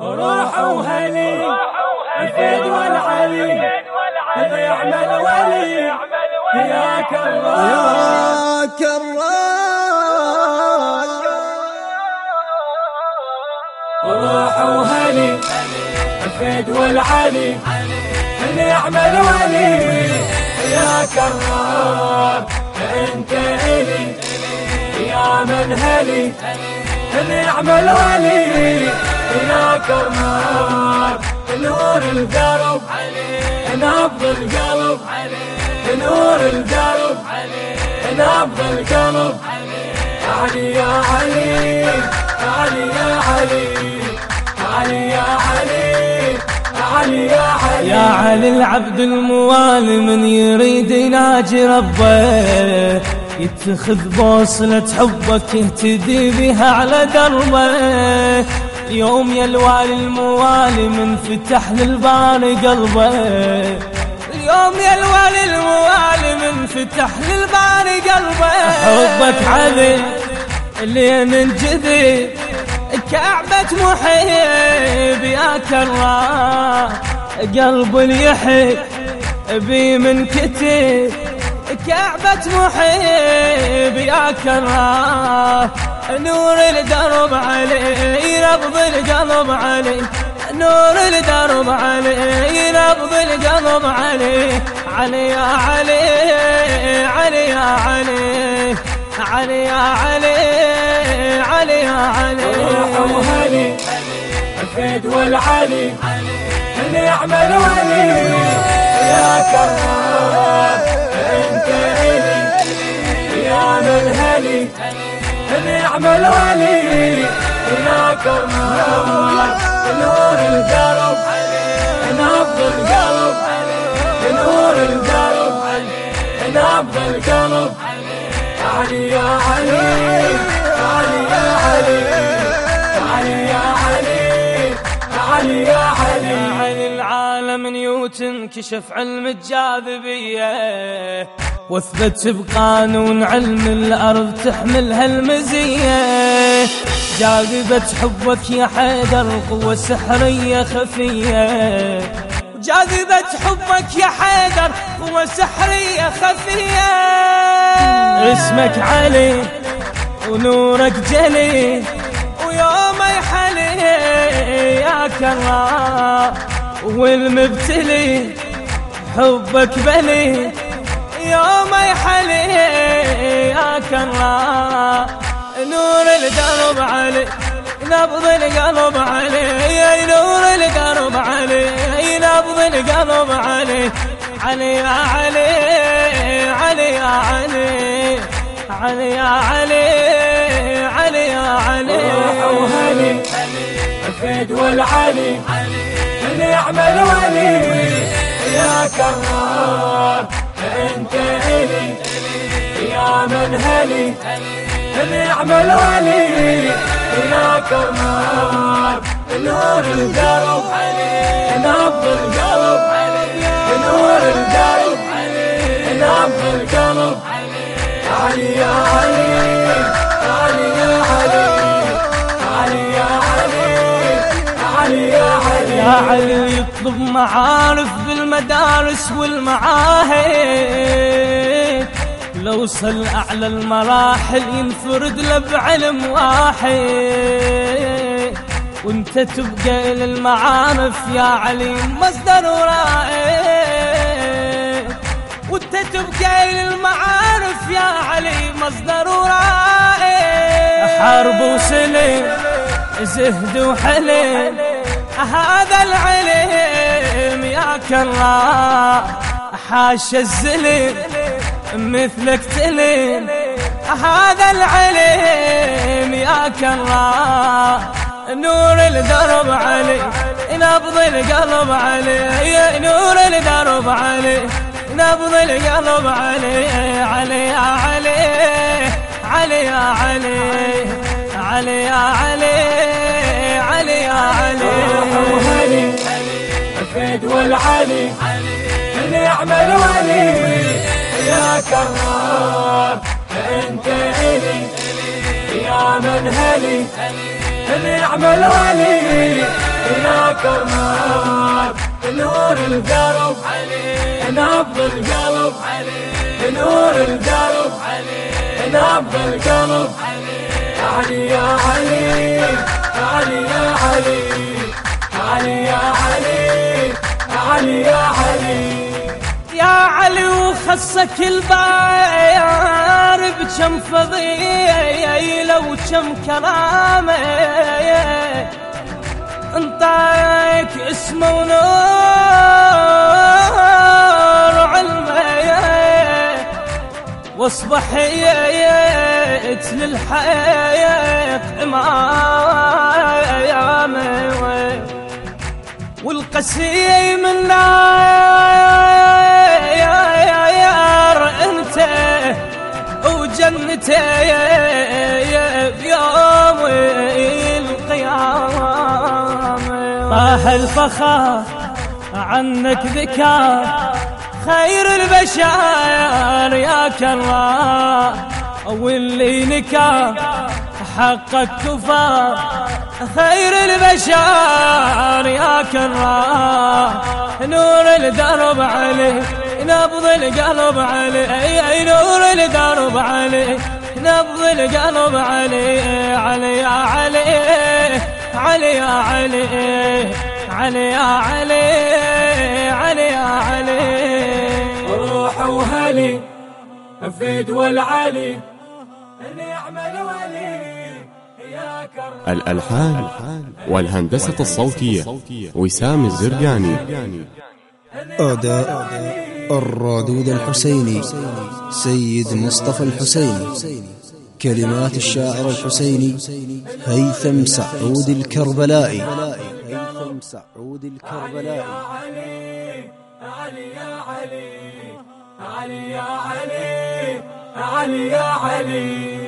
روح وهلي الفيد والعلي. اللي يعمل ولي. يا كرار يا كرار روح وهلي الفيد والعلي. اللي يعمل ولي. يا كرار أنت إلي. يا من هلي. اللي يعمل ولي. يا كرار نور القلب نبض القلب نور القلب نبض القلب علي يا علي علي يا علي علي يا علي علي يا علي. يا علي العبد الموالي من يريد يناجي ربه يتخذ بوصلة حبك يهتدي بها على دربه اليوم يا الوالي الموالي من فتح للباري قلبه. اليوم يا الوالي الموالي من فتح للباري قلبه. حبك علي اللي ننجذي كعبة محيب يا كرار قلب اليحيى بي من كتب كعبة محيب يا كرار نور الدرب علي نبض القلب علي. نور الدرب علي نبض القلب علي. علي يا علي علي يا علي. علي يا علي علي يا علي. وهلي الفيد والعلي اللي يعمل ولي يا كرار أنت الي يا من هلي. اللي يعمل ولي يا كرار نور القلب. نبض القلب. نور القلب. نبض القلب. علي يا علي علي يا علي. علي يا علي علي يا علي. عن العالم نيوتن كشف علم الجاذبية. واثبت بقانون علم الأرض تحملها المزية جاذبة حبك يا حيدر قوة سحرية خفية. جاذبة حبك يا حيدر قوة سحرية خفية. اسمك علي ونورك جلي ويوم يحلي يا كرار والمبتلي حبك بلي. يوم يحلي يا كرار نور الدرب علي نبض القلب علي. نور القلب علي نبض القلب علي. علي يا علي علي يا علي. علي يا علي علي يا علي. وهلي الفيد والعلي. اللي يعمل ولي يا كرار هلي اللي يعمل ولي يا كرار نور القلب. نبض القلب. نور القلب. نبض القلب. علي علي علي يا علي علي يا علي علي يا علي. يا علي يطلب معارف بالمدارس والمعاهد. لو وصل أعلى المراحل ينفرد له بعلم واحد. وانت تبقى للمعارف يا علي مصدر ورائد وانت تبقى للمعارف يا علي مصدر ورائد حرب وسلم زهد وحلم هذا العلم يا كرار حاش الزلم مثلك تلم هذا العلم يا كرار نور الدرب علي نبض القلب علي نور الدرب علي نبض القلب علي علي يا علي علي يا علي علي يا علي علي يا علي. الفيد والعلي اللي يعمل ولي يا كرار انت الي يا من هلي اللي يعمل ولي يا كرار نور القلب نبض القلب. نور القلب نبض القلب. علي يا علي علي يا علي علي يا علي علي يا علي. يا علي وخصك الباير بكم فضيلة وكم كرامة انطاك اسمه ونور علمه. واصبح يت للحياة إمامه. والقسي من طاح الفخار عنك ذكار خير البشر يا كرار. واللي نكا حقك كفار خير البشر يا كرار. نور الدرب عليه نبض القلب عليه أي نور الدرب عليه نبض القلب عليه علي يا علي علي يا علي. علي يا علي علي يا علي. روح وهلي فيد والعلي. نعم الولي يا كرار الألحان والهندسة الصوتية وسام الزرقاني أداء الرادود الحسيني سيد مصطفى الحسيني. كلمات الشاعر الحسيني هيثم سعود الكربلائي. هيثم سعود الكربلائي علي علي يا علي علي يا علي علي يا علي.